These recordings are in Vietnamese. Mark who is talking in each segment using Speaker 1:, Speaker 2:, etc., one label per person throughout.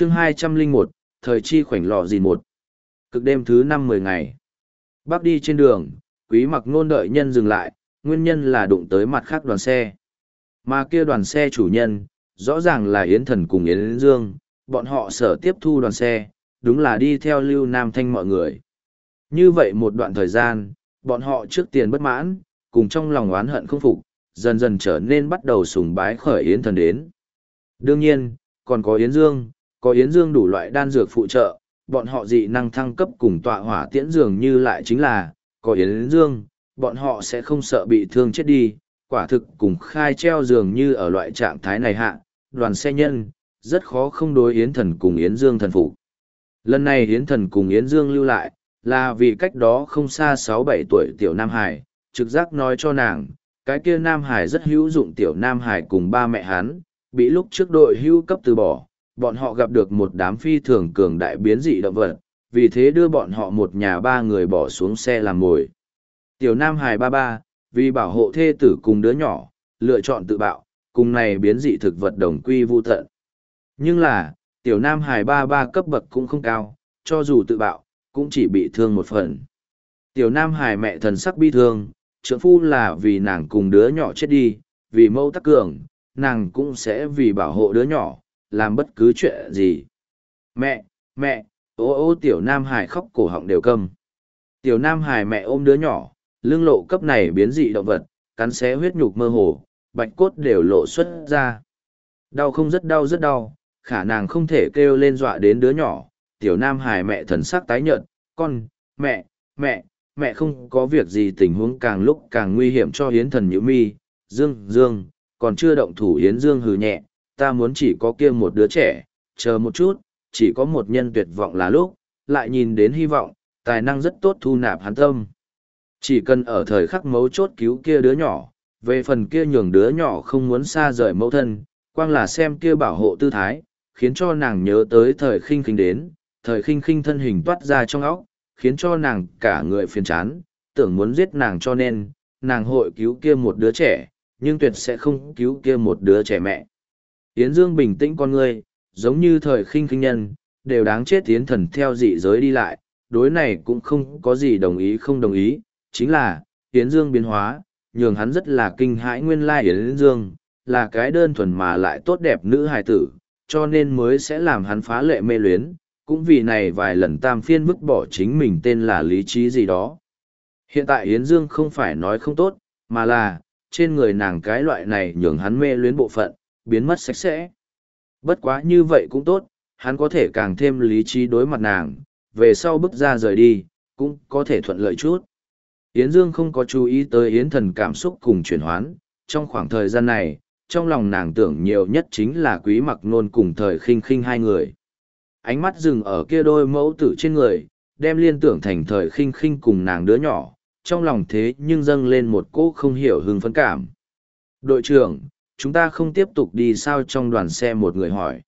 Speaker 1: chương hai trăm linh một, thời chi khoảnh lọ gì một. Cực đêm thứ năm mười ngày. Bác đi trên đường, quý mặc nôn đợi nhân dừng lại, nguyên nhân là đụng tới mặt khác đoàn xe. Mà kia đoàn xe chủ nhân, rõ ràng là yến thần cùng yến dương, bọn họ sở tiếp thu đoàn xe, đúng là đi theo lưu nam thanh mọi người. Như vậy một đoạn thời gian, bọn họ trước tiền bất mãn, cùng trong lòng oán hận không phục, dần dần trở nên bắt đầu sùng bái khởi yến thần đến. Đương nhiên, còn có yến dương có Yến Dương đủ loại đan dược phụ trợ, bọn họ dị năng thăng cấp cùng tọa hỏa tiễn dường như lại chính là, có Yến Dương, bọn họ sẽ không sợ bị thương chết đi, quả thực cùng khai treo dường như ở loại trạng thái này hạ, đoàn xe nhân, rất khó không đối Yến Thần cùng Yến Dương thần phụ. Lần này Yến Thần cùng Yến Dương lưu lại, là vì cách đó không xa sáu bảy tuổi tiểu Nam Hải, trực giác nói cho nàng, cái kia Nam Hải rất hữu dụng tiểu Nam Hải cùng ba mẹ hắn, bị lúc trước đội hữu cấp từ bỏ, bọn họ gặp được một đám phi thường cường đại biến dị động vật, vì thế đưa bọn họ một nhà ba người bỏ xuống xe làm mồi. Tiểu Nam Hải ba ba, vì bảo hộ thê tử cùng đứa nhỏ, lựa chọn tự bạo, cùng này biến dị thực vật đồng quy vu tận. Nhưng là, tiểu Nam Hải ba ba cấp bậc cũng không cao, cho dù tự bạo, cũng chỉ bị thương một phần. Tiểu Nam Hải mẹ thần sắc bi thương, trưởng phu là vì nàng cùng đứa nhỏ chết đi, vì mâu tắc cường, nàng cũng sẽ vì bảo hộ đứa nhỏ, làm bất cứ chuyện gì. Mẹ, mẹ, ô ô tiểu Nam Hải khóc cổ họng đều câm. Tiểu Nam Hải mẹ ôm đứa nhỏ, lưng lộ cấp này biến dị động vật, cắn xé huyết nhục mơ hồ, bạch cốt đều lộ xuất ra. Đau không rất đau rất đau, khả năng không thể kêu lên dọa đến đứa nhỏ. Tiểu Nam Hải mẹ thần sắc tái nhợt, con, mẹ, mẹ, mẹ không có việc gì tình huống càng lúc càng nguy hiểm cho hiến thần nhữ mi. Dương, Dương, còn chưa động thủ hiến Dương hừ nhẹ, ta muốn chỉ có kia một đứa trẻ, chờ một chút, chỉ có một nhân tuyệt vọng là lúc, lại nhìn đến hy vọng, tài năng rất tốt thu nạp hắn tâm. Chỉ cần ở thời khắc mấu chốt cứu kia đứa nhỏ, về phần kia nhường đứa nhỏ không muốn xa rời mẫu thân, quang là xem kia bảo hộ tư thái, khiến cho nàng nhớ tới thời khinh khinh đến, thời khinh khinh thân hình toát ra trong óc, khiến cho nàng cả người phiền chán, tưởng muốn giết nàng cho nên, nàng hội cứu kia một đứa trẻ, nhưng tuyệt sẽ không cứu kia một đứa trẻ mẹ. Yến Dương bình tĩnh con ngươi, giống như thời khinh khinh nhân, đều đáng chết Yến thần theo dị giới đi lại, đối này cũng không có gì đồng ý không đồng ý, chính là, Yến Dương biến hóa, nhường hắn rất là kinh hãi nguyên lai Yến Dương, là cái đơn thuần mà lại tốt đẹp nữ hài tử, cho nên mới sẽ làm hắn phá lệ mê luyến, cũng vì này vài lần tam phiên vứt bỏ chính mình tên là lý trí gì đó. Hiện tại Yến Dương không phải nói không tốt, mà là, trên người nàng cái loại này nhường hắn mê luyến bộ phận, biến mất sạch sẽ. Bất quá như vậy cũng tốt, hắn có thể càng thêm lý trí đối mặt nàng, về sau bước ra rời đi, cũng có thể thuận lợi chút. Yến Dương không có chú ý tới Yến thần cảm xúc cùng chuyển hoán, trong khoảng thời gian này, trong lòng nàng tưởng nhiều nhất chính là quý mặc nôn cùng thời khinh khinh hai người. Ánh mắt dừng ở kia đôi mẫu tử trên người, đem liên tưởng thành thời khinh khinh cùng nàng đứa nhỏ, trong lòng thế nhưng dâng lên một cô không hiểu hưng phấn cảm. Đội trưởng, chúng ta không tiếp tục đi sao trong đoàn xe một người hỏi.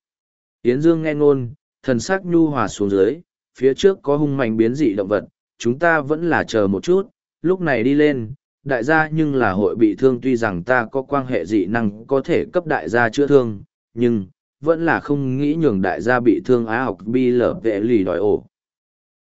Speaker 1: Yến Dương nghe ngôn, thần sắc nhu hòa xuống dưới, phía trước có hung mạnh biến dị động vật, chúng ta vẫn là chờ một chút, lúc này đi lên, đại gia nhưng là hội bị thương tuy rằng ta có quan hệ dị năng có thể cấp đại gia chữa thương, nhưng, vẫn là không nghĩ nhường đại gia bị thương á học bi lở vệ lì đòi ổ.